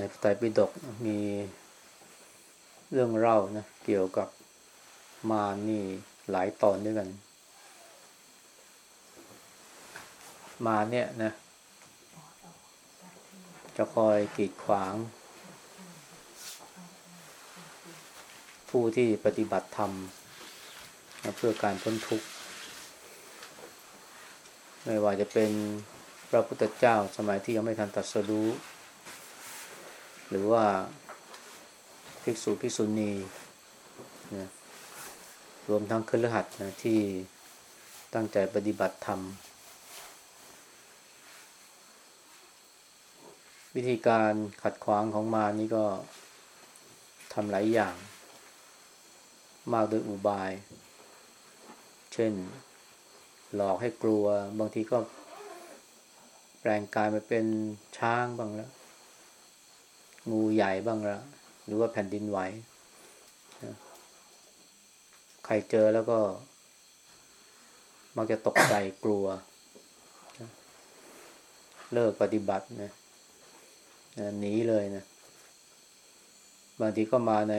ในพระไตรปิฎกมีเรื่องเล่านะเกี่ยวกับมารนี่หลายตอนด้วยกัน มาเนี่ยนะจะคอยกีดขวาง ผู้ที่ปฏิบัติธรรมนะเพื่อการพ้นทุกข์ ไม่ว่าจะเป็นพระพุทธเจ้าสมัยที่ยังไม่ทันตรัสรู้ หรือว่าภิกษุภิกษุณีนะรวมทั้งคฤหัสถ์นะที่ตั้งใจปฏิบัติธรรม วิธีการขัดขวางของมานี่ก็ทำหลายอย่าง มากโดยอุบาย เช่น หลอกให้กลัว บางทีก็แปลงกายมาเป็นช้างบ้างแล้ว งูใหญ่บ้างล้วหรือว่าแผ่นดินไหวใครเจอแล้วก็ มักจะตกใจกลัว เลิกปฏิบัตินะนะหนีเลยนะ บางทีก็มาใน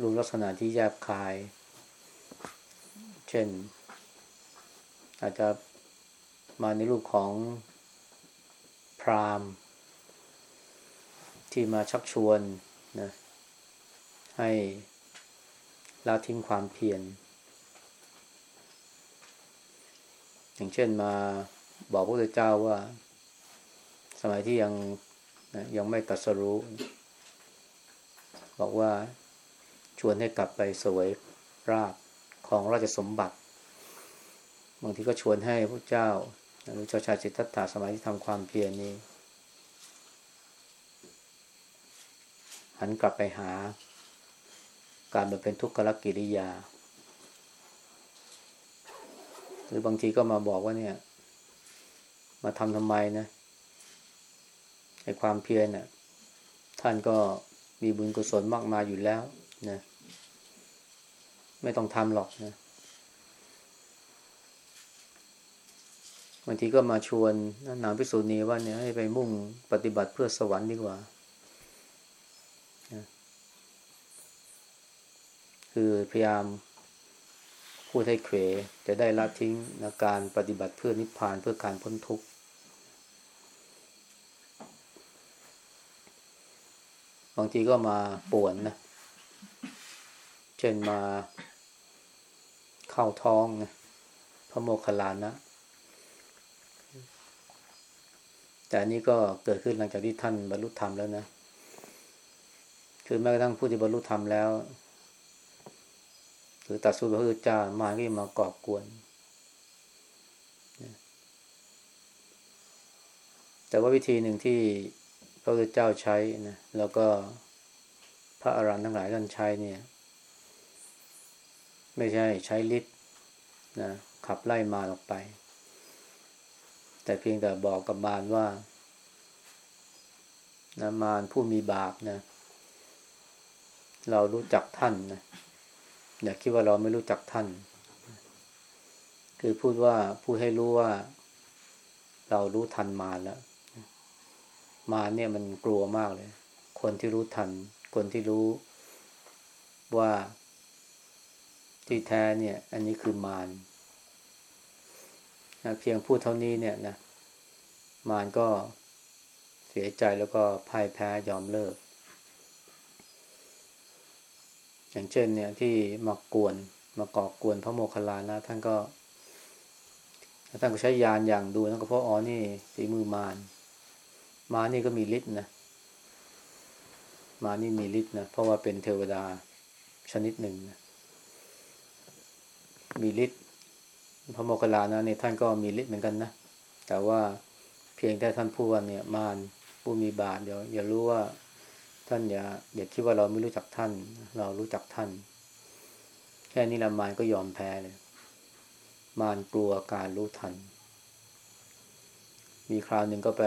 รูปลักษณะที่แยบคาย เช่น อาจจะมาในรูปของพราหมณ์ ที่มาชักชวนนะให้ละทิ้งความเพียร อย่างเช่นมาบอกพระพุทธเจ้าว่า สมัยที่ยังนะยังไม่ตรัสรู้ บอกว่าชวนให้กลับไปสวยราบของราชสมบัติ บางทีก็ชวนให้พระเจ้าหรือเจ้าชายสิทธัตถะสมัยที่ทำความเพียรนี้ หันกลับไปหา การบำเพ็ญทุกขลกิริยา หรือบางทีก็มาบอกว่าเนี่ย มาทำทำไมนะไอความเพียรน่ะ ท่านก็มีบุญกุศลมากมายอยู่แล้วนะไม่ต้องทำหรอกนะบางทีก็มาชวนนางพิสูจนีว่าเนี่ยให้ไปมุ่งปฏิบัติเพื่อสวรรค์ดีกว่านะ คือพยายามพูดให้เขวจะได้ละทิ้งในการปฏิบัติเพื่อนิพพานเพื่อการพ้นทุกข์บางทีก็มาป่วนนะ เช่นมาเข้าท้องนะพระโมคคัลลานะ แต่นี้ก็เกิดขึ้นหลังจากที่ท่านบรรลุธรรมแล้วนะ คือแม้กระทั่งผู้ที่บรรลุธรรมแล้ว รือตัดสู้พระพุทธเจ้ามาก็ยังมาก่อกวน แต่ว่าวิธีหนึ่งที่พระพุทธเจ้าใช้นะแล้วก็พระอรหันต์ทั้งหลายท่านใช้เนี่ย ไม่ใช่ใช้ฤทธิ์นะขับไล่มารออกไป แต่เพียงแต่บอกกับมารว่านะมารผู้มีบาปนะ เรารู้จักท่านนะ อย่าคิดว่าเราไม่รู้จักท่าน คือพูดว่าพูดให้รู้ว่า เรารู้ทันมารแล้ว มาเนี่ยมันกลัวมากเลย คนที่รู้ทัน คนที่รู้ว่าที่แท้เนี่ย อันนี้คือมารนะเพียงพูดเท่านี้เนี่ยนะ มารก็เสียใจแล้วก็พ่ายแพ้ยอมเลิก อย่างเช่นเนี่ยที่มากวนมาก่อกวนพระโมคคัลลานะท่านก็ท่านก็ใช้ยานอย่างดูนะก็เพราะอ๋อนี่ฝีมือมารมานี่ก็มีฤทธิ์นะมานี่มีฤทธิ์นะเพราะว่าเป็นเทวดาชนิดหนึ่งนะมีฤทธิ์พระโมคคัลลานะเนี่ยท่านก็มีฤทธิ์เหมือนกันนะแต่ว่าเพียงแต่ท่านพูดว่าเนี่ยมารผู้มีบาปเดี๋ยวอย่ารู้ว่า ท่านอย่าอย่าคิดว่าเราไม่รู้จักท่าน เรารู้จักท่าน แค่นี้ละมารก็ยอมแพ้เลย มารกลัวการรู้ทัน มีคราวหนึ่งก็ไป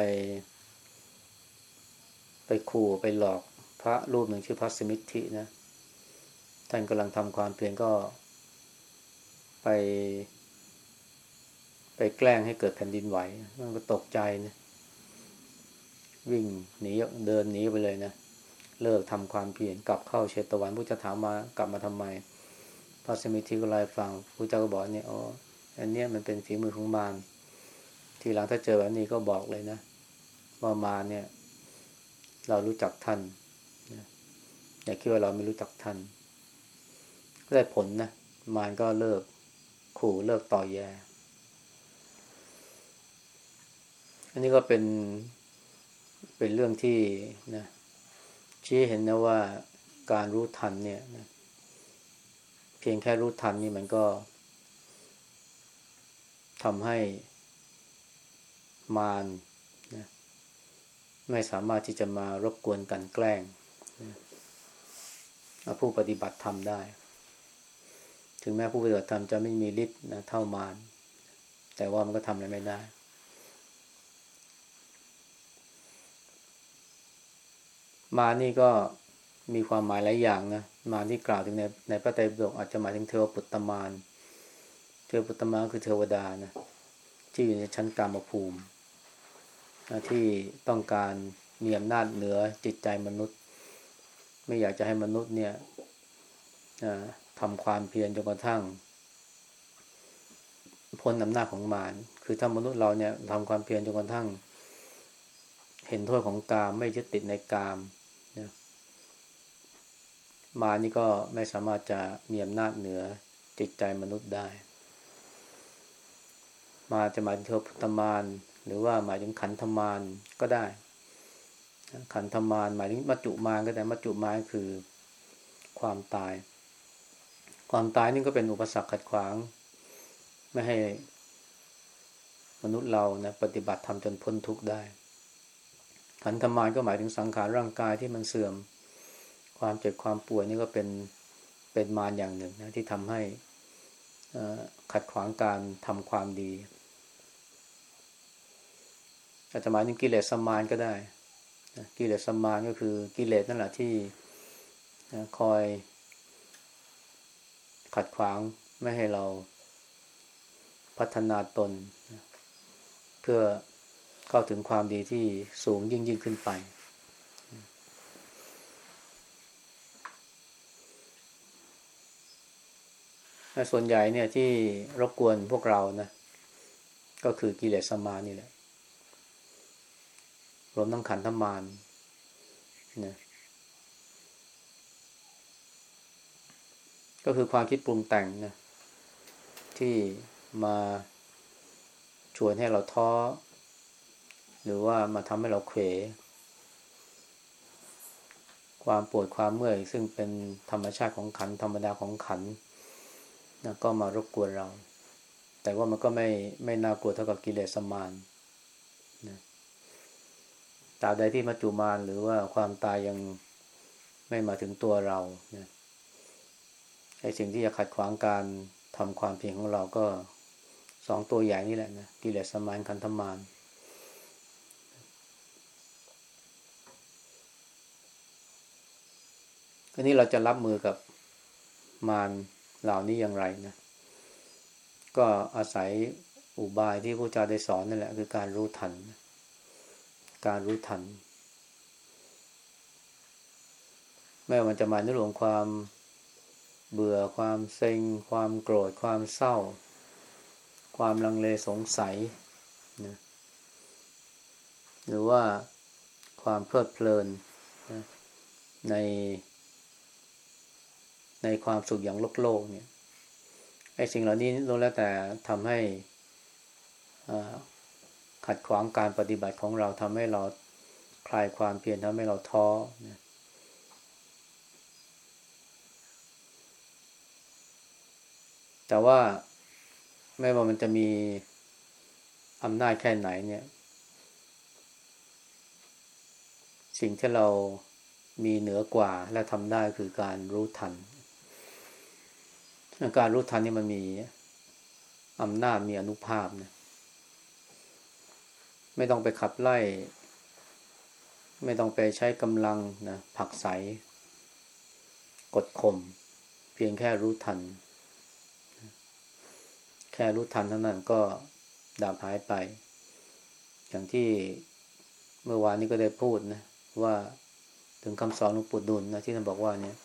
ไปขู่ไปหลอกพระรูปหนึ่งชื่อพระสมิทธินะ ท่านกำลังทำความเพียรก็ ไป ไปแกล้งให้เกิดแผ่นดินไหวมันก็ตกใจนะวิ่งหนีเดินหนีไปเลยนะ เลิกทำความเพียรกลับเข้าเชตวันพระเจ้าถามมากลับมาทำไม พระสมิทธิก็ไล่ฟังพระเจ้าก็บอกเนี่ยอ๋ออันเนี้ยมันเป็นฝีมือของมารทีหลังถ้าเจอแบบนี้ก็บอกเลยนะว่ามารเนี่ย เรารู้จักท่านนะอย่าคิดว่าเราไม่รู้จักท่าน ก็ได้ผลนะมารก็เลิกขู่เลิกต่อแย อันนี้ก็เป็นเป็นเรื่องที่นะ ชี้เห็นนะว่าการรู้ทันเนี่ยนะเพียงแค่รู้ทันนี่มันก็ทำให้มารนะไม่สามารถที่จะมารบกวนกันแกล้งนะผู้ปฏิบัติธรรมได้ ถึงแม้ผู้ปฏิบัติธรรมจะไม่มีฤทธิ์นะเท่ามารแต่ว่ามันก็ทำอะไรไม่ได้ มานี่ก็มีความหมายหลายอย่างนะ มาที่กล่าวถึงในในพระไตรปิฎกอาจจะหมายถึงเทวปุตตมาน เทวปุตตมานคือเทวดานะที่อยู่ในชั้นกามภูมินะที่ต้องการมีอำนาจเหนือจิตใจมนุษย์ ไม่อยากจะให้มนุษย์เนี่ยทำความเพียรจนกระทั่งพ้นอำนาจของมาร คือถ้ามนุษย์เราเนี่ยทำความเพียรจนกระทั่ง เห็นโทษของกามไม่ยึดติดในกาม มานี่ก็ไม่สามารถจะมีอำนาจเหนือจิตใจมนุษย์ได้ มาจะหมายถึงเทวพุทธมารหรือว่าหมายถึงขันธมารก็ได้ ขันธมารหมายถึงมัจจุมารก็ได้มัจจุมารคือความตาย ความตายนี่ก็เป็นอุปสรรคขัดขวาง ไม่ให้มนุษย์เรานะปฏิบัติทำจนพ้นทุกข์ได้ ขันธมารก็หมายถึงสังขารร่างกายที่มันเสื่อม ความเจ็บความป่วยนี่ก็เป็นเป็นมารอย่างหนึ่งนะที่ทำให้ขัดขวางการทำความดี อาจจะหมายถึงกิเลสสมานก็ได้กิเลสสมานก็คือกิเลสนั่นแหละที่คอย ขัดขวางไม่ให้เราพัฒนาตน เพื่อเข้าถึงความดีที่สูงยิ่งยิ่งขึ้นไป ส่วนใหญ่เนี่ยที่รบกวนพวกเรานะ ก็คือกิเลสสมานี่แหละ รวมทั้งขันธมารนะก็คือความคิดปรุงแต่งนะที่มาชวนให้เราท้อ หรือว่ามาทำให้เราเขวความปวดความเมื่อย ซึ่งเป็นธรรมชาติของขันธรรมดาของขัน นะก็มารบกวนเรา แต่ว่ามันก็ไม่ไม่น่ากลัวเท่ากับกิเลสมานนะตราบใดที่มัจจุมานหรือว่าความตายยังไม่มาถึงตัวเรานี่ยไอ้สิ่งที่จะขัดขวางการทำความเพียรของเราก็สองตัวใหญ่นี่แหละนะกิเลสสมานคันธมานอันนี้เราจะรับมือกับมาร เหล่านี้อย่างไรนะ ก็อาศัยอุบายที่พระเจ้าได้สอนนั่นแหละ คือการรู้ทัน การรู้ทันแม้มันจะมาในเรื่องความเบื่อความเซ็ง ความโกรธความเศร้า ความลังเลสงสัยนะหรือว่าความเพลิดเพลินนะใน ในความสุขอย่างโลกโลกเนี่ยไอ้สิ่งเหล่านี้ล้วนแล้วแต่ทำให้ขัดขวางการปฏิบัติของเราทำให้เราคลายความเพียรทำให้เราท้อนะแต่ว่าไม่ว่ามันจะมีอำนาจแค่ไหนเนี่ย สิ่งที่เรามีเหนือกว่าและทำได้คือการรู้ทัน การรู้ทันนี่มันมีอำนาจมีอนุภาพนะไม่ต้องไปขับไล่ ไม่ต้องไปใช้กำลังนะผักใส กดข่มเพียงแค่รู้ทัน แค่รู้ทันเท่านั้นก็ดับหายไป อย่างที่เมื่อวานนี้ก็ได้พูดนะว่าถึงคำสอนหลวงปู่ดุลนะที่ท่านบอกว่าเนี่ย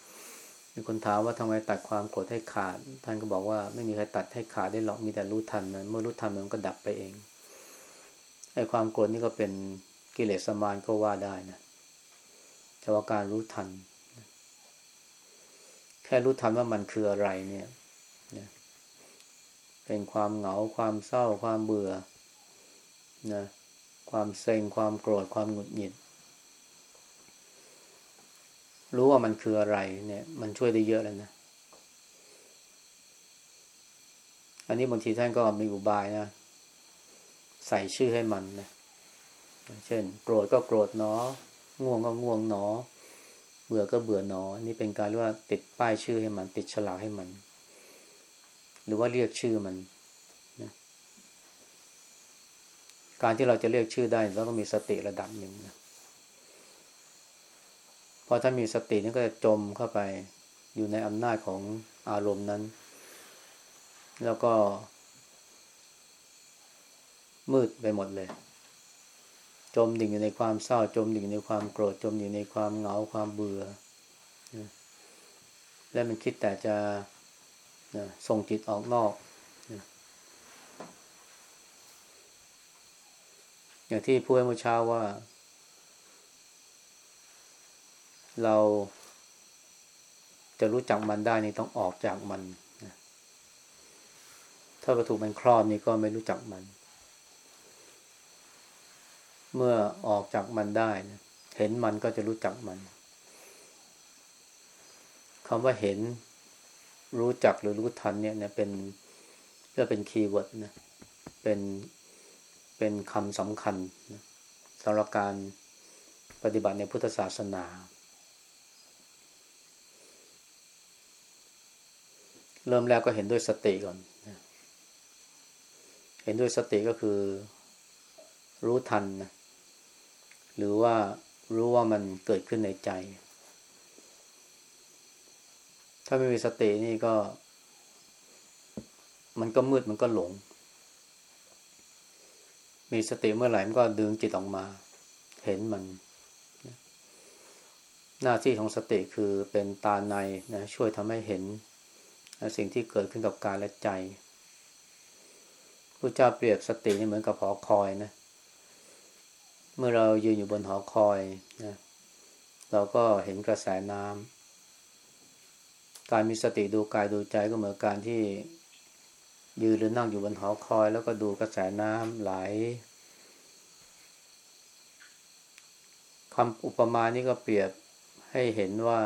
มีคนถามว่าทำไมตัดความโกรธให้ขาด ท่านก็บอกว่าไม่มีใครตัดให้ขาดได้หรอกมีแต่รู้ทันมันเมื่อรู้ทันมันก็ดับไปเองไอ้ความโกรธนี่ก็เป็นกิเลสสมานก็ว่าได้นะแต่ว่าการรู้ทัน แค่รู้ทันว่ามันคืออะไรเนี่ยเป็นความเหงาความเศร้าความเบื่อนะความเซ็งความโกรธความหงุดหงิด รู้ว่ามันคืออะไร เนี่ย มันช่วยได้เยอะแล้วนะ อันนี้บางทีท่านก็มีอุบายนะ ใส่ชื่อให้มันนะ เช่น โกรธก็โกรธเนาะง่วงก็ง่วงเนาะเบื่อก็เบื่อเนาะนี่เป็นการเรียกว่าติดป้ายชื่อให้มัน ติดฉลากให้มัน หรือว่าเรียกชื่อมันการที่เราจะเรียกชื่อได้เราก็มีสติระดับหนึ่งนะ พอถ้ามีสตินี่ก็จะจมเข้าไปอยู่ในอำนาจของอารมณ์นั้น แล้วก็ มืดไปหมดเลย จมดิ่งอยู่ในความเศร้า จมดิ่งในความโกรธ จมอยู่ในความเหงาความเบื่อ และมันคิดแต่จะส่งจิตออกนอก อย่างที่พูดเมื่อเช้าว่า เราจะรู้จักมันได้นี่ต้องออกจากมันนะถ้าวัตถุมันครอบนี่ก็ไม่รู้จักมัน เมื่อออกจากมันได้นะเห็นมันก็จะรู้จักมันคำว่าเห็นรู้จักหรือรู้ทันเนี่ยเนี่ยเป็นเพื่อเป็น keyword นะเป็นเป็นคำสำคัญสำหรับการปฏิบัติในพุทธศาสนา เริ่มแรกก็เห็นด้วยสติก่อน เห็นด้วยสติก็คือ รู้ทันนะ หรือว่ารู้ว่ามันเกิดขึ้นในใจ ถ้าไม่มีสตินี่ก็ มันก็มืดมันก็หลง มีสติเมื่อไหร่มันก็ดึงจิตออกมา เห็นมัน หน้าที่ของสติคือเป็นตาในนะช่วยทำให้เห็น สิ่งที่เกิดขึ้นกับกายและใจพระเจ้าเปรียบสตินี่เหมือนกับหอคอยนะ เมื่อเรายืนอยู่บนหอคอยนะเราก็เห็นกระแสน้ำการมีสติดูกายดูใจก็เหมือนการที่ยืนหรือนั่งอยู่บนหอคอย แล้วก็ดูกระแสน้ำไหลคำอุปมานี้ก็เปรียบให้เห็นว่า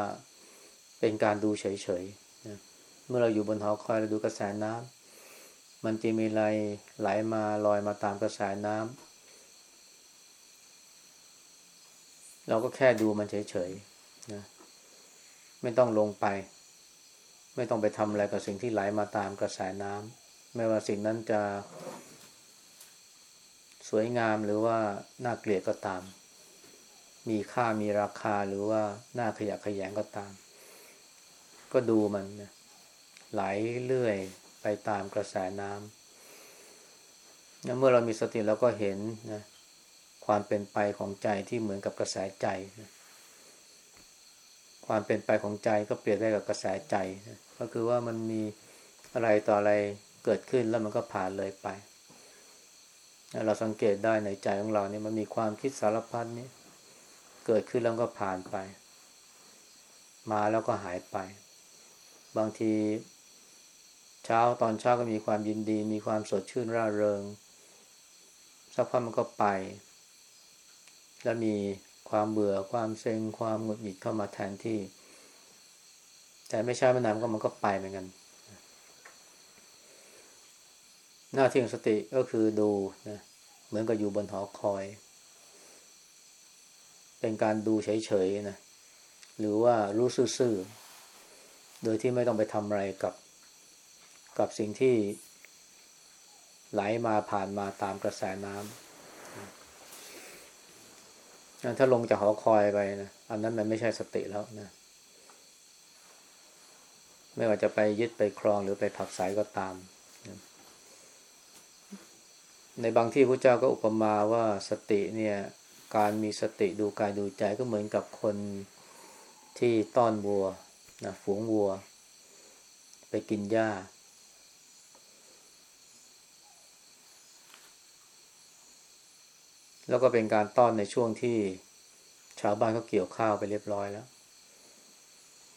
เป็นการดูเฉยๆ เมื่อเราอยู่บนหอคอยเราดูกระแสน้ำมันจะมีไหลไหลมาลอยมาตามกระแสน้ำเราก็แค่ดูมันเฉยๆนะไม่ต้องลงไป ไม่ต้องไปทำอะไรกับสิ่งที่ไหลมาตามกระแสน้ำไม่ว่าสิ่งนั้นจะ สวยงามหรือว่าน่าเกลียดก็ตาม มีค่ามีราคาหรือว่าน่าขยะขยงก็ตาม ก็ดูมันนะ ไหลเรื่อยไปตามกระแสน้ำเมื่อเรามีสติเราก็เห็นนะความเป็นไปของใจที่เหมือนกับกระแสใจนะความเป็นไปของใจก็เปรียบได้กับกระแสใจนะก็คือว่ามันมีอะไรต่ออะไรเกิดขึ้นแล้วมันก็ผ่านเลยไป เราสังเกตได้ในใจของเราเนี่ยมันมีความคิดสารพัดนี่เกิดขึ้นแล้วก็ผ่านไป มาแล้วก็หายไป บางที เช้าตอนเช้าก็มีความยินดี มีความสดชื่นร่าเริง สักพักมันก็ไป แล้วมีความเบื่อความเซ็งความหงุดหงิดเข้ามาแทนที่ แต่ไม่ใช่ไม่นานก็มันก็ไปเหมือนกัน หน้าที่ของสติก็คือดูนะเหมือนกับอยู่บนหอคอย เป็นการดูเฉยๆนะหรือว่ารู้ซื่อๆโดยที่ไม่ต้องไปทำอะไรกับ กับสิ่งที่ไหลมาผ่านมาตามกระแสน้ำถ้าลงจากหอคอยไปนะ อันนั้นมันไม่ใช่สติแล้วนะ ไม่ว่าจะไปยึดไปครองหรือไปผักสายก็ตามในบางที่พระเจ้าก็อุปมาว่าสติเนี่ย การมีสติดูกายดูใจก็เหมือนกับคนที่ต้อนวัวนะฝูงวัว ไปกินหญ้า แล้วก็เป็นการต้อนในช่วงที่ชาวบ้านเขาเกี่ยวข้าวไปเรียบร้อยแล้ว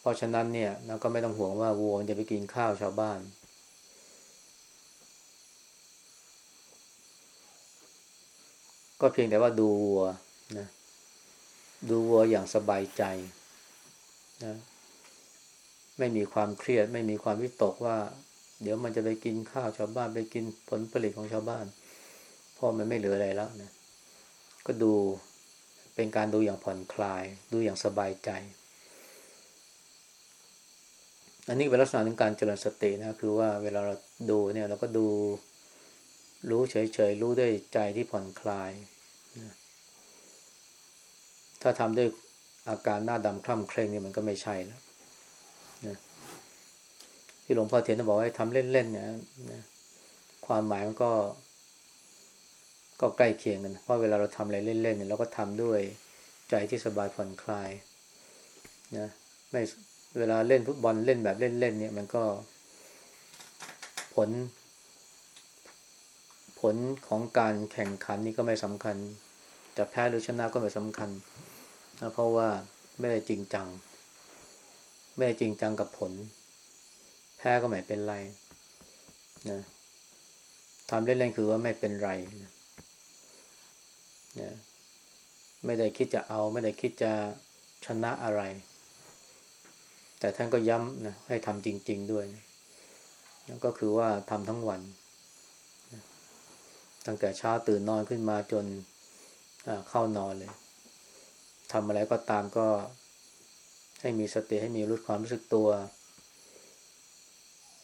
เพราะฉะนั้นเนี่ยเราก็ไม่ต้องห่วงว่าวัวมันจะไปกินข้าวชาวบ้าน ก็เพียงแต่ว่าดูวัวนะดูวัวอย่างสบายใจนะไม่มีความเครียด ไม่มีความวิตกว่า เดี๋ยวมันจะไปกินข้าวชาวบ้านไปกินผลผลิตของชาวบ้านเพราะมันไม่เหลืออะไรแล้วนะ ก็ดูเป็นการดูอย่างผ่อนคลาย ดูอย่างสบายใจ อันนี้เป็นลักษณะของการเจริญสตินะคือว่าเวลาเราดูเนี่ยเราก็ดูรู้เฉยๆ รู้ด้วยใจที่ผ่อนคลาย ถ้าทำด้วยอาการหน้าดำคล่ำเคร่งเนี่ยมันก็ไม่ใช่แล้วนะที่หลวงพ่อเทียนบอกว่าให้ทำเล่นๆเนี่ยนะความหมายมันก็ ก็ใกล้เคียงกัน เพราะเวลาเราทำอะไรเล่นๆเนี่ยเราก็ทำด้วยใจที่สบายผ่อนคลายนะไม่เวลาเล่นฟุตบอลเล่นแบบเล่นๆเนี่ย มันก็ผล ผลของการแข่งขันนี่ก็ไม่สำคัญ จะแพ้หรือชนะก็ไม่สำคัญนะเพราะว่าไม่ได้จริงจัง ไม่ได้จริงจังกับผล แพ้ก็ไม่เป็นไรนะทำเล่นๆคือว่าไม่เป็นไรนะ นะไม่ได้คิดจะเอา ไม่ได้คิดจะชนะอะไร แต่ท่านก็ย้ำนะให้ทำจริง ๆด้วยนะก็คือว่าทำทั้งวันนะตั้งแต่เช้าตื่นนอนขึ้นมาจนเข้านอนเลยทำอะไรก็ตามก็ให้มีสติให้มีรู้ความรู้สึกตัว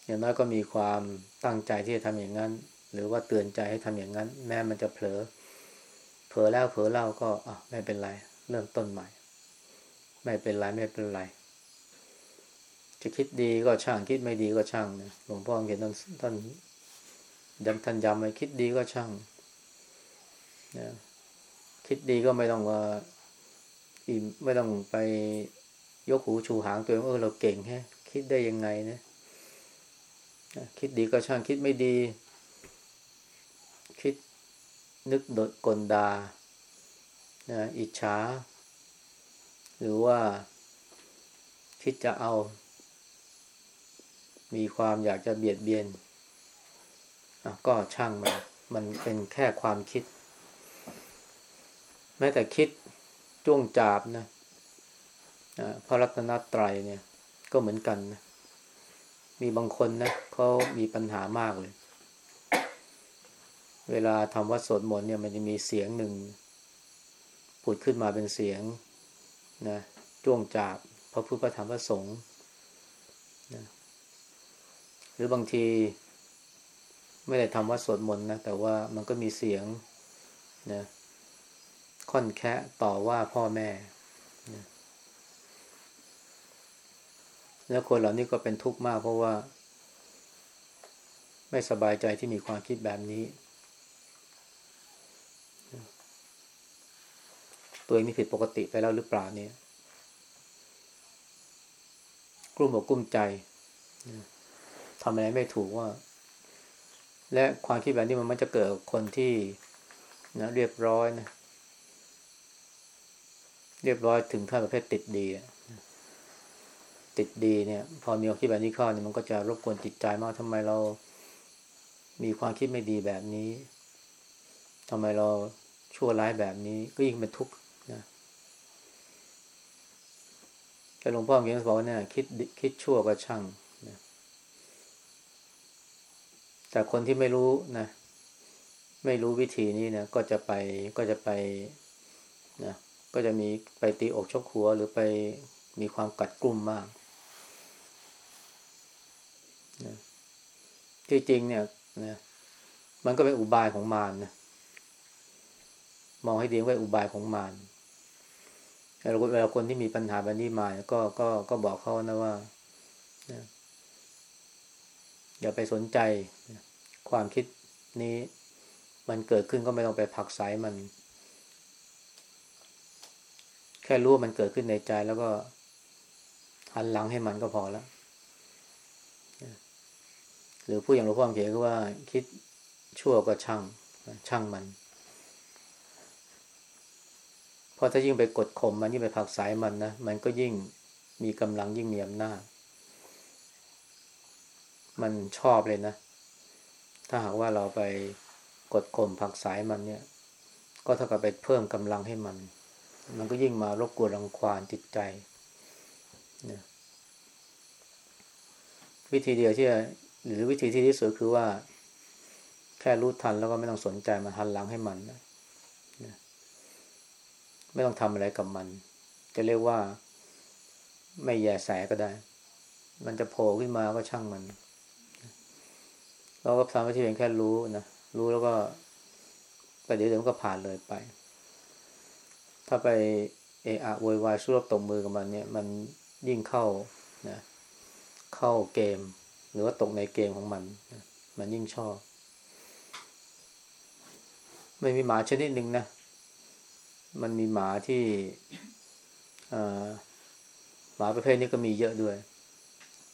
อย่างน้อยก็มีความตั้งใจที่จะทำอย่างนั้น หรือว่าเตือนใจให้ทำอย่างนั้น แม้มันจะเผลอ ผลอแล้วเผลอเล่าก็อะไม่เป็นไร เริ่มต้นใหม่ ไม่เป็นไรไม่เป็นไร จะคิดดีก็ช่างคิดไม่ดีก็ช่างนะหลวงพ่อเห็นท่านท่านย้ำท่านย้ำไว้คิดดีก็ช่างนะคิดดีก็ไม่ต้องว่าอีไม่ต้องไปยกหูชูหางตัวเองเออเราเก่งแฮะคิดได้ยังไงนะคิดดีก็ช่างคิดไม่ดี นึกดดกลดานะอิจฉา หรือว่าคิดจะเอา มีความอยากจะเบียดเบียน ก็ช่างมัน มันเป็นแค่ความคิด แม้แต่คิดจ้วงจาบนะพระรัตนตรัยเนี่ย ก็เหมือนกันนะ มีบางคนนะเขามีปัญหามากเลย เวลาทำวัดสวดมนต์เนี่ยมันจะมีเสียงหนึ่งผุดขึ้นมาเป็นเสียงนะจ้วงจาบพระพุทธธรรมพระสงฆ์นะหรือบางทีไม่ได้ทำวัดสวดมนต์นะแต่ว่ามันก็มีเสียงนะค่อนแคะต่อว่าพ่อแม่นะแล้วคนเหล่านี้ก็เป็นทุกข์มากเพราะว่า ไม่สบายใจที่มีความคิดแบบนี้ ตัวเองนี่ผิดปกติไปแล้วหรือเปล่าเนี่ยกลุ้มอกกลุ้มใจทำอะไรไม่ถูกว่า และความคิดแบบนี้มันมันจะเกิดคนที่นะเรียบร้อยนะ เรียบร้อยถึงขั้นประเภทติดดีติดดีเนี่ย พอมีความคิดแบบนี้เข้าเนี่ยมันก็จะรบกวนจิตใจมากทำไมเรา มีความคิดไม่ดีแบบนี้ทำไมเราชั่วร้ายแบบนี้ก็ยิ่งเป็นทุกข์นะ แต่หลวงพ่อเขียนบอกว่าเนี่ยคิดคิดชั่วก็ช่างนะแต่คนที่ไม่รู้นะ ไม่รู้วิธีนี้นะก็จะไปก็จะไปนะก็จะมีไปตีอกชกหัวหรือไปมีความกัดกลุ่มมากนะที่จริงเนี่ยนะมันก็เป็นอุบายของมารนนะมองให้ดีว่าอุบายของมาร เวลาคนที่มีปัญหาแบบนี้มาก็ก็ก็บอกเขานะว่าอย่าไปสนใจความคิดนี้มันเกิดขึ้นก็ไม่ต้องไปผักสายมัน แค่รู้ว่ามันเกิดขึ้นในใจแล้วก็หันหลังให้มันก็พอแล้วหรือผู้อย่างหลวงพ่อเขียนก็ว่าคิดชั่วก็ช่างช่างมัน เพ ราะถ้ายิ่งไปกดข่มมันยิ่งไปผักสายมันนะมันก็ยิ่งมีกำลังยิ่งมีอำนาจ มันชอบเลยนะ ถ้าหากว่าเราไปกดข่มผักสายมันเนี่ย ก็เท่ากับไปเพิ่มกำลังให้มัน มันก็ยิ่งมารบกวนรังควานจิตใจวิธีเดียวที่หรือวิธีที่ดีที่สุดคือว่า แค่รู้ทันแล้วก็ไม่ต้องสนใจมันหันหลังให้มันนะ ไม่ต้องทำอะไรกับมัน จะเรียกว่าไม่แยแสก็ได้ มันจะโผล่ขึ้นมาก็ช่างมัน เราก็ทำหน้าที่เพียงแค่รู้นะ รู้แล้วก็ประเดี๋ยวเดี๋ยวมันก็ผ่านเลยไป ถ้าไปเอะอะโวยวายสู้รบตบมือกับมันเนี่ย มันยิ่งเข้านะเข้าเกม หรือว่าตกในเกมของมัน มันยิ่งชอบ ไม่มีหมาชนิดหนึ่งนะ มันมีหมาที่หมาประเภทนี้ก็มีเยอะด้วย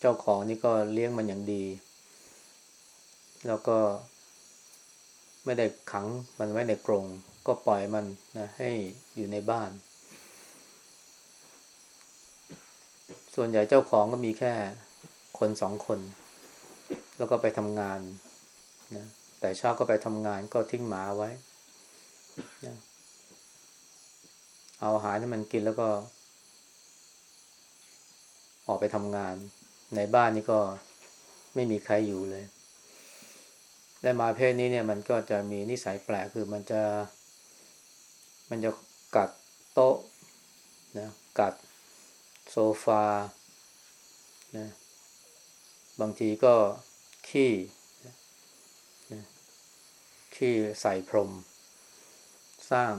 เจ้าของนี่ก็เลี้ยงมันอย่างดี แล้วก็ไม่ได้ขังมันไว้ในกรง ก็ปล่อยมันนะให้อยู่ในบ้าน ส่วนใหญ่เจ้าของก็มีแค่คนสองคน แล้วก็ไปทำงานนะแต่เช้าก็ไปทำงานก็ทิ้งหมาไว้นะ เอาอาหารให้มันกินแล้วก็ ออกไปทำงาน ในบ้านนี่ก็ไม่มีใครอยู่เลย และมาเพศนี้เนี่ย มันก็จะมีนิสัยแปลกคือมันจะ มันจะกัดโต๊ะนะกัดโซฟานะบางทีก็ขี้ขี้ใส่พรม สร้าง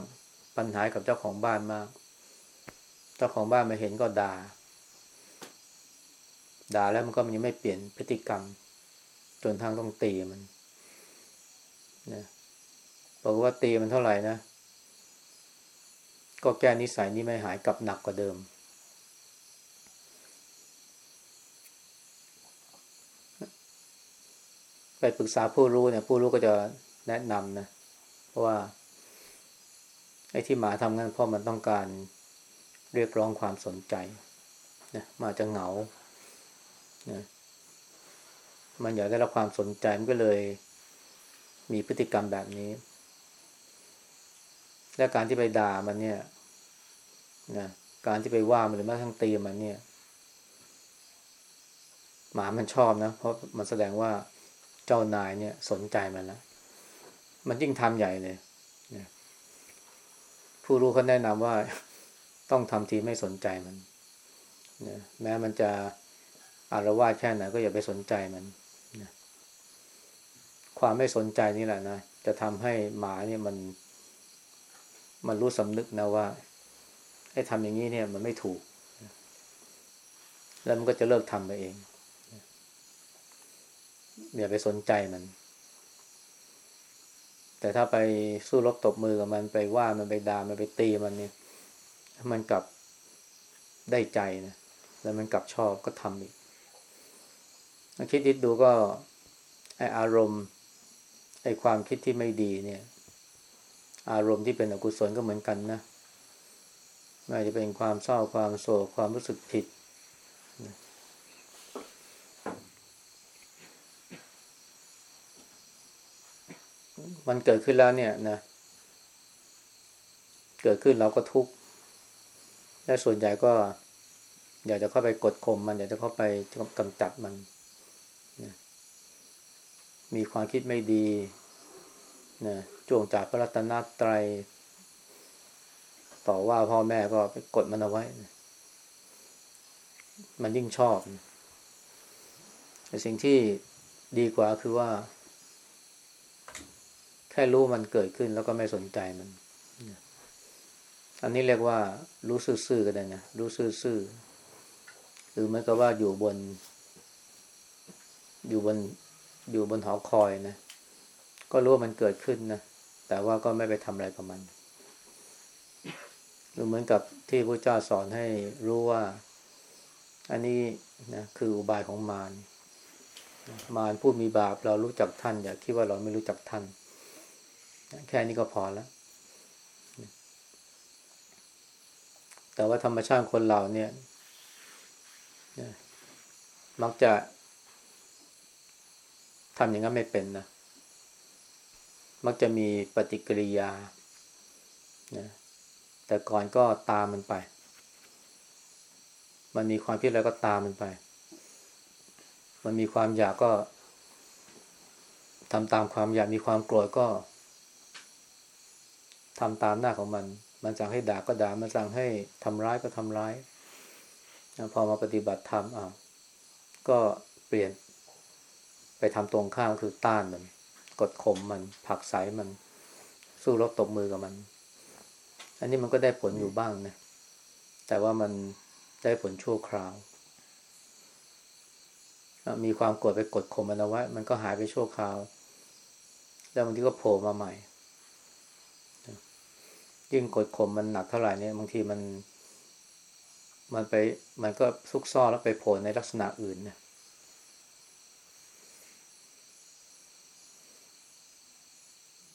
ปัญหากับเจ้าของบ้านมาก เจ้าของบ้านมาเห็นก็ด่า ด่าแล้วมันก็มันยังไม่เปลี่ยนพฤติกรรม จนทางต้องตีมันนะบอกว่าตีมันเท่าไหร่นะ ก็แก้นิสัยนี้ไม่หายกลับหนักกว่าเดิม ไปปรึกษาผู้รู้เนี่ย ผู้รู้ก็จะแนะนำนะ เพราะว่า ไอ้ที่หมาทำงั้นเพราะมันต้องการเรียกร้องความสนใจนะมาจะเหงานะมันอยากได้รับความสนใจมันก็เลย มีพฤติกรรมแบบนี้ และการที่ไปด่ามันเนี่ยนะการที่ไปว่ามันหรือแม้กระทั้งตีมันเนี่ย หมามันชอบนะ เพราะมันแสดงว่าเจ้านายเนี่ยสนใจมันแล้วมันยิ่งทำใหญ่เลย ผู้รู้เขาแนะนำว่าต้องทำทีไม่สนใจมันนะแม้มันจะอารวาสแค่ไหนก็อย่าไปสนใจมันนะความไม่สนใจนี่แหละนะจะทำให้หมาเนี่ยมัน มันรู้สำนึกนะว่าให้ทำอย่างนี้เนี่ย มันไม่ถูก แล้วมันก็จะเลิกทำไปเองอย่าไปสนใจมัน แต่ถ้าไปสู้รบตบมือกับมันไปว่ามันไปด่ามันไปตีมันเนี่ยมันกลับได้ใจนะแล้วมันกลับชอบก็ทำอีกคิดดิดดูก็ไออารมณ์ไอความคิดที่ไม่ดีเนี่ย อารมณ์ที่เป็นอกุศลก็เหมือนกันนะไม่จะเป็นความเศร้าความโศกความรู้สึกผิด มันเกิดขึ้นแล้วเนี่ยนะ เกิดขึ้นเราก็ทุกข์และส่วนใหญ่ก็ อยากจะเข้าไปกดข่มมัน อยากจะเข้าไปกำจัดมันนะมีความคิดไม่ดีนะจวงจากพระรัตนตรัยต่อว่าพ่อแม่ก็ไปกดมันเอาไว้ มันยิ่งชอบ แต่สิ่งที่ดีกว่าคือว่า แค่รู้มันเกิดขึ้นแล้วก็ไม่สนใจมัน อันนี้เรียกว่า รู้ซื่อๆก็ได้นะรู้ซื่อๆหรือไม่ก็ว่าอยู่บน อยู่บนอยู่บนหอคอยนะก็รู้ว่ามันเกิดขึ้นนะแต่ว่าก็ไม่ไปทำอะไรกับมันหรือเหมือนกับที่พระเจ้าสอนให้รู้ว่า อันนี้นะคืออุบายของมารมารผู้มีบาปเรารู้จักท่าน อย่าคิดว่าเราไม่รู้จักท่าน แค่นี้ก็พอแล้ว แต่ว่าธรรมชาติคนเราเนี่ย มักจะทำอย่างนั้นไม่เป็นนะ มักจะมีปฏิกิริยานะแต่ก่อนก็ตามมันไป มันมีความคิดอะไรก็ตามมันไป มันมีความอยากก็ทำตามความอยากมีความโกรธก็ ทำตามหน้าของมัน มันสั่งให้ด่าก็ด่า มันสั่งให้ทำร้ายก็ทำร้าย พอมาปฏิบัติธรรมอะก็เปลี่ยน ไปทำตรงข้ามคือต้านมัน กดข่มมันผลักไสมัน สู้รบตบมือกับมัน อันนี้มันก็ได้ผลอยู่บ้างนะ แต่ว่ามันได้ผลชั่วคราว มีความกรธไปกดข่มมันเอาไว้ มันก็หายไปชั่วคราว แล้วบางทีก็โผล่มาใหม่ ยิ่งกดข่มมันหนักเท่าไหร่เนี่ยบางทีมัน มันไปมันก็ซุกซ่อนแล้วไปโผล่ในลักษณะอื่นเนี่ย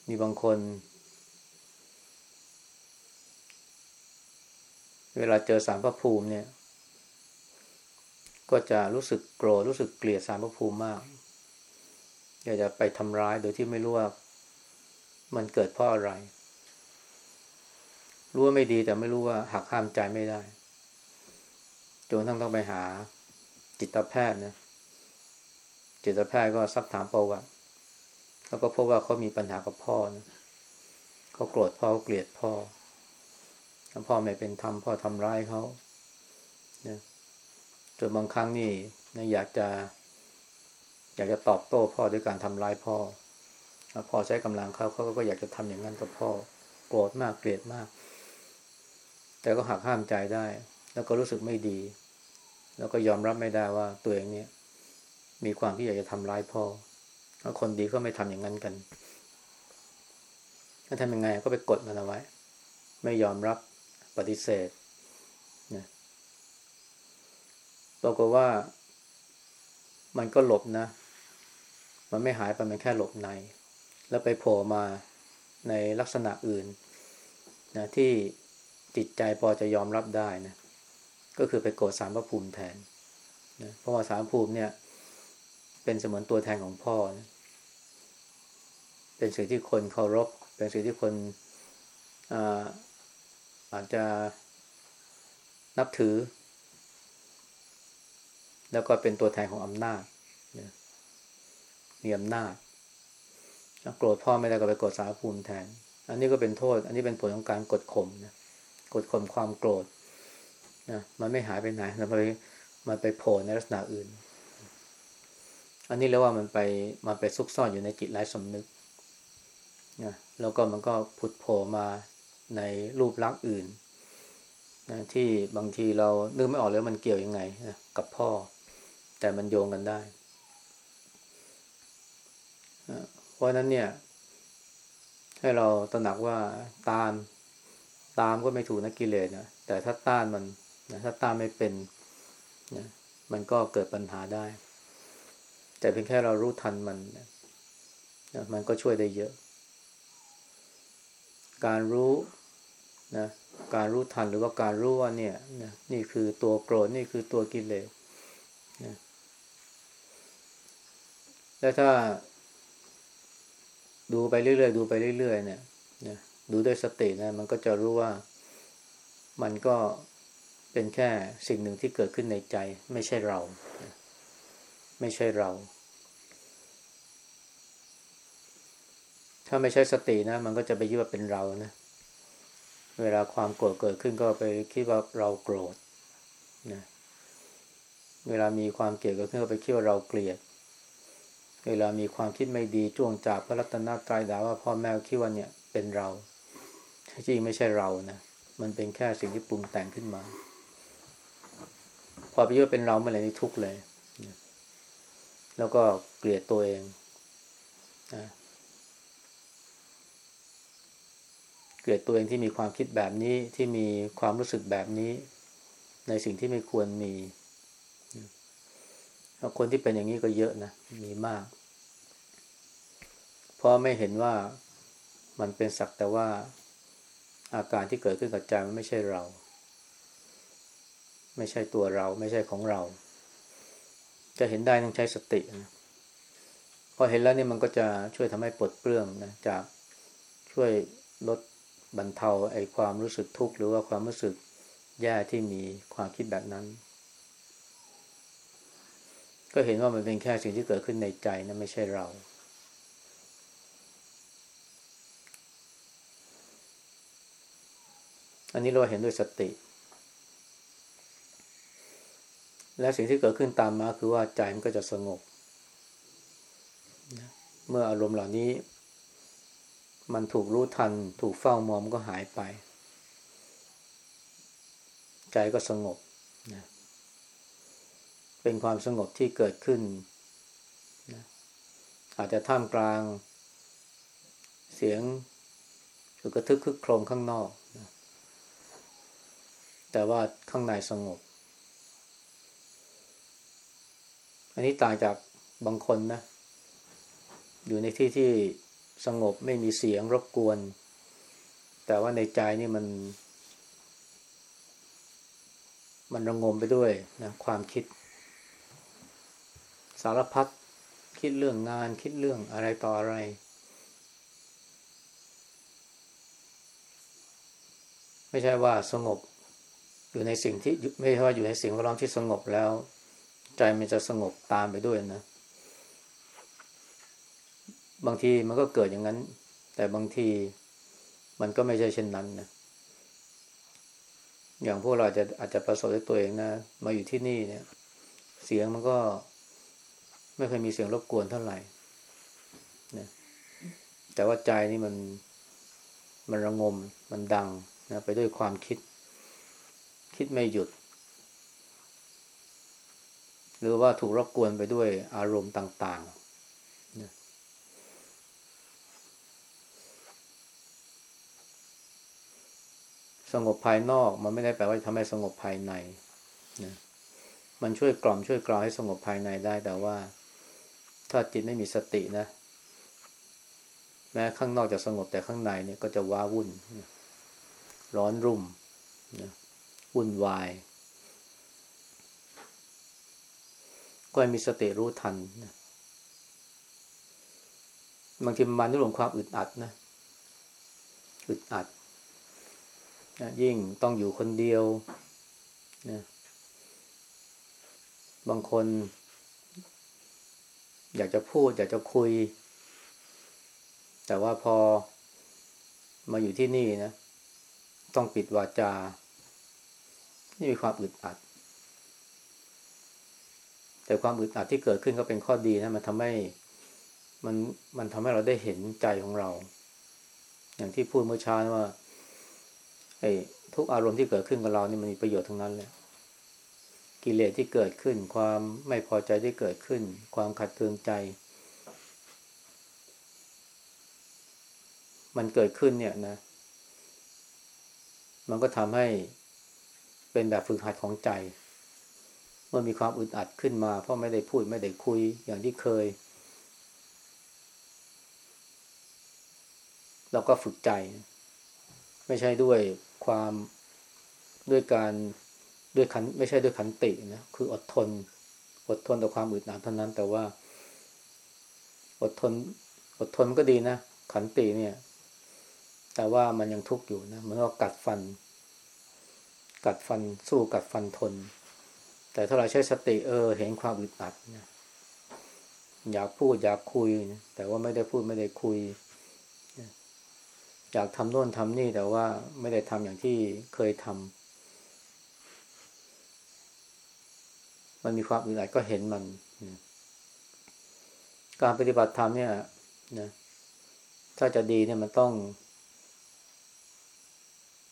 มีบางคน เวลาเจอสารพระภูมิเนี่ย ก็จะรู้สึกโกรธรู้สึกเกลียดสารพระภูมิมากอยากจะไปทำร้ายโดยที่ไม่รู้ว่ามันเกิดเพราะอะไร รู้ว่าไม่ดีแต่ไม่รู้ว่าหักห้ามใจไม่ได้จนทั้งต้องไปหาจิตแพทย์นะจิตแพทย์ก็ซักถามประวัติแล้วก็พบว่าเขามีปัญหากับพ่อนะเขาโกรธพ่อเขาเกลียดพ่อพ่อไม่เป็นธรรมพ่อทำร้ายเขาเนี่ยจนบางครั้งนี่นะอยากจะ อยากจะตอบโต้พ่อด้วยการทำร้ายพ่อ พ่อใช้กำลังเขาเขาก็อยากจะทำอย่างนั้นกับพ่อ โกรธมากเกลียดมาก แต่ก็หักห้ามใจได้ แล้วก็รู้สึกไม่ดี แล้วก็ยอมรับไม่ได้ว่าตัวเองเนี่ย มีความที่อยากจะทำร้ายพ่อคนดีก็ไม่ทำอย่างนั้นกันถ้าทำยังไงก็ไปกดมันเอาไว้ ไม่ยอมรับปฏิเสธนะปรากฏว่า มันก็หลบนะ มันไม่หายไปมันแค่หลบใน แล้วไปโผล่มาในลักษณะอื่นนะที่ จิตใจพอจะยอมรับได้นะก็คือไปโกรธสารพระภูมิแทนนะเพราะว่าสารภูมิเนี่ย เป็นเสมือนตัวแทนของพ่อนะเป็นสิ่งที่คนเคารพ เป็นสิ่งที่คนอาอาจจะนับถือ แล้วก็เป็นตัวแทนของอำนาจมีอำนาจโกรธพ่อไม่ได้ก็ไปโกดสาภูมิแทน อันนี้ก็เป็นโทษ อันนี้เป็นผลของการกดข่มนะ กดข่มความโกรธนะมันไม่หายไปไหนแล้วมันไปมันไปโผล่ในลักษณะอื่น อันนี้เรียกว่ามันไปมันไปซุกซ่อนอยู่ในจิตไร้สำนึกนะแล้วก็มันก็ผุดโผล่มาในรูปลักษณ์อื่นนะที่บางทีเรานึกไม่ออกเลยมันเกี่ยวยังไงนะกับพ่อ แต่มันโยงกันได้เพราะนั้นเนี่ย ให้เราตระหนักว่าตาม ตามก็ไม่ถูกนักกิเลสนะแต่ถ้าต้านมันนะถ้าต้านไม่เป็นนะมันก็เกิดปัญหาได้ แต่เพียงแค่เรารู้ทันมันนะมันก็ช่วยได้เยอะ การรู้นะการรู้ทันหรือว่าการรู้ว่าเนี่ยนะนี่คือตัวโกรธนี่คือตัวกิเลสนะแล้วถ้าดูไปเรื่อยๆดูไปเรื่อยๆเนี่ยนะ ดูด้วยสตินะมันก็จะรู้ว่ามันก็เป็นแค่สิ่งหนึ่งที่เกิดขึ้นในใจ ไม่ใช่เรา ไม่ใช่เรา ถ้าไม่ใช่สตินะ มันก็จะไปยึดว่าเป็นเรานะเวลาความโกรธเกิดขึ้นก็ไปคิดว่าเราโกรธนะเวลามีความเกลียดเกิดขึ้นก็ไปคิดว่าเราเกลียด เวลามีความคิดไม่ดีจ้วงจับพระรัตนตรัยด่าว่าพ่อแม่คิดว่าเนี่ยเป็นเรา จริงไม่ใช่เรานะมันเป็นแค่สิ่งที่ปรุงแต่งขึ้นมา พอไปยึดเป็นเราเมื่อไหร่นี่ทุกเลย แล้วก็เกลียดตัวเองนะเกลียดตัวเองที่มีความคิดแบบนี้ที่มีความรู้สึกแบบนี้ ในสิ่งที่ไม่ควรมีคนที่เป็นอย่างนี้ก็เยอะนะมีมากเพราะไม่เห็นว่ามันเป็นสักแต่ว่า อาการที่เกิดขึ้นกับใจมันไม่ใช่เรา ไม่ใช่ตัวเรา ไม่ใช่ของเรา จะเห็นได้ต้องใช้สตินะพอเห็นแล้วนี่มันก็จะช่วยทำให้ปลดเปลื้องนะจากช่วยลดบรรเทาไอ้ความรู้สึกทุกข์หรือว่าความรู้สึกแย่ที่มีความคิดแบบนั้น ก็เห็นว่ามันเป็นแค่สิ่งที่เกิดขึ้นในใจนะไม่ใช่เรา อันนี้เราเห็นด้วยสติ และสิ่งที่เกิดขึ้นตามมาคือว่าใจมันก็จะสงบ เมื่ออารมณ์เหล่านี้ มันถูกรู้ทัน ถูกเฝ้ามองมก็หายไป ใจก็สงบนะเป็นความสงบที่เกิดขึ้นนะอาจจะท่ามกลาง เสียงกระทึกคึกโครมข้างนอก แต่ว่าข้างในสงบ อันนี้ต่างจากบางคนนะ อยู่ในที่ที่สงบไม่มีเสียงรบกวน แต่ว่าในใจนี่มัน มันระงมไปด้วยนะความคิด สารพัดคิดเรื่องงานคิดเรื่องอะไรต่ออะไรไม่ใช่ว่าสงบ อยู่ในสิ่งที่ไม่ใช่ว่าอยู่ในสิ่งแวดล้อมที่สงบแล้ว ใจมันจะสงบตามไปด้วยนะ บางทีมันก็เกิดอย่างนั้น แต่บางทีมันก็ไม่ใช่เช่นนั้นนะอย่างพวกเราจะอาจจะประสบด้วยตัวเองนะ มาอยู่ที่นี่เนี่ย เสียงมันก็ไม่เคยมีเสียงรบกวนเท่าไหร่นะแต่ว่าใจนี่มันมันระงมมันดังนะไปด้วยความคิด คิดไม่หยุด หรือว่าถูกรบกวนไปด้วยอารมณ์ต่างๆสงบภายนอกมันไม่ได้แปลว่าทำให้สงบภายในนะมันช่วยกล่อมช่วยกล่อมให้สงบภายในได้ แต่ว่า ถ้าจิตไม่มีสตินะ แม้ข้างนอกจะสงบแต่ข้างในเนี่ยก็จะว้าวุ่น ร้อนรุ่มนะ วุ่นวาย ก็ให้มีสติรู้ทันนะบางทีมันด้วยความอึดอัดนะอึดอัดนะยิ่งต้องอยู่คนเดียวนะบางคน อยากจะพูด อยากจะคุย แต่ว่าพอมาอยู่ที่นี่นะ ต้องปิดวาจา นี่มีความอึดอัด แต่ความอึดอัดที่เกิดขึ้นก็เป็นข้อดีนะมันทำให้มันมันทำให้เราได้เห็นใจของเรา อย่างที่พูดเมื่อเช้าว่าไอ้ทุกอารมณ์ที่เกิดขึ้นกับเรานี่มันมีประโยชน์ทั้งนั้นเลยกิเลสที่เกิดขึ้น ความไม่พอใจที่เกิดขึ้น ความขัดเคืองใจ มันเกิดขึ้นเนี่ยนะ มันก็ทำให้ เป็นแบบฝึกหัดของใจ เมื่อมีความอึดอัดขึ้นมา เพราะไม่ได้พูดไม่ได้คุยอย่างที่เคย เราก็ฝึกใจ ไม่ใช่ด้วยความด้วยการด้วยขันไม่ใช่ด้วยขันตินะคืออดทน อดทนต่อความอึดอัดเท่านั้น แต่ว่า อดทน อดทนก็ดีนะขันติเนี่ย แต่ว่ามันยังทุกข์อยู่นะมันก็กัดฟัน กัดฟันสู้กัดฟันทน แต่ถ้าเราใช้สติเออ เห็นความอึดอัดนะอยากพูดอยากคุยนะแต่ว่าไม่ได้พูดไม่ได้คุยอยากทำโน่นทำนี่แต่ว่าไม่ได้ทำอย่างที่เคยทำมันมีความอึดอัดก็เห็นมันการปฏิบัติธรรมเนี่ยนะถ้าจะดีเนี่ยมันต้อง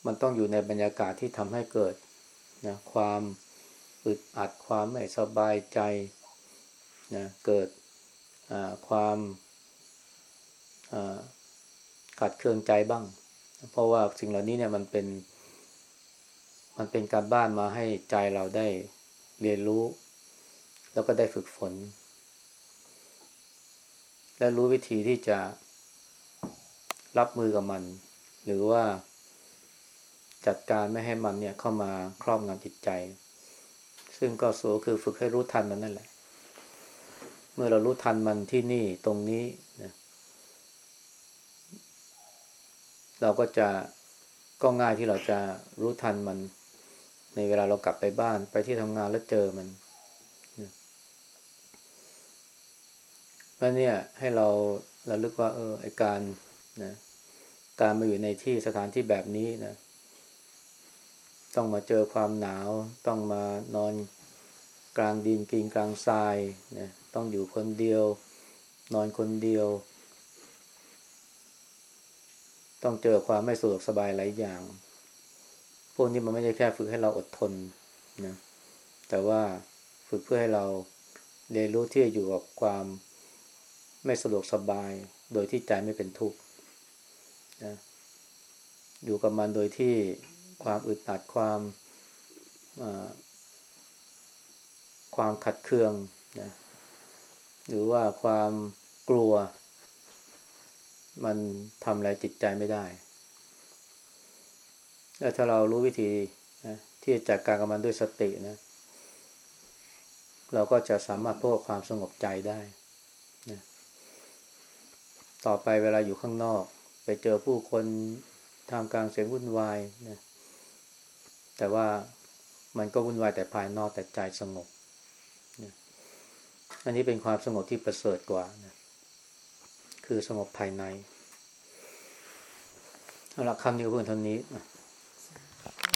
มันต้องอยู่ในบรรยากาศที่ทำให้เกิดนะความอึดอัดความไม่สบายใจนะเกิดความขัดเคืองใจบ้าง เพราะว่าสิ่งเหล่านี้เนี่ยมันเป็น มันเป็นการบ้านมาให้ใจเราได้เรียนรู้ แล้วก็ได้ฝึกฝน และรู้วิธีที่จะรับมือกับมัน หรือว่า จัดการไม่ให้มันเนี่ยเข้ามาครอบงำจิตใจ ซึ่งก็สูคือฝึกให้รู้ทันมันนั่นแหละ เมื่อเรารู้ทันมันที่นี่ตรงนี้นะเราก็จะก็ง่ายที่เราจะรู้ทันมัน ในเวลาเรากลับไปบ้านไปที่ทำงานแล้วเจอมันแล้วเนี่ยให้เราเราลึกว่า เออไอการนะการมาอยู่ในที่สถานที่แบบนี้นะ ต้องมาเจอความหนาว ต้องมานอนกลางดินกินกลางทรายนะต้องอยู่คนเดียว นอนคนเดียว ต้องเจอความไม่สะดวกสบายหลายอย่าง พวกนี้มันไม่ใช่แค่ฝึกให้เราอดทนนะแต่ว่าฝึกเพื่อให้เราเรียนรู้ที่จะอยู่กับความไม่สะดวกสบาย โดยที่ใจไม่เป็นทุกข์นะอยู่กับมันโดยที่ ความอึดอัดความความขัดเคืองนะหรือว่าความกลัว มันทำอะไรจิตใจไม่ได้แล้วถ้าเรารู้วิธีนะที่จะจัดการกับมันด้วยสตินะ เราก็จะสามารถพบความสงบใจได้นะต่อไปเวลาอยู่ข้างนอก ไปเจอผู้คนทำกลางเสียงวุ่นวายนะ แต่ว่ามันก็วุ่นวายแต่ภายนอกแต่ใจสงบนะอันนี้เป็นความสงบที่ประเสริฐกว่านะคือสงบภายในเอาละคำนี้เพื่อนเท่านี้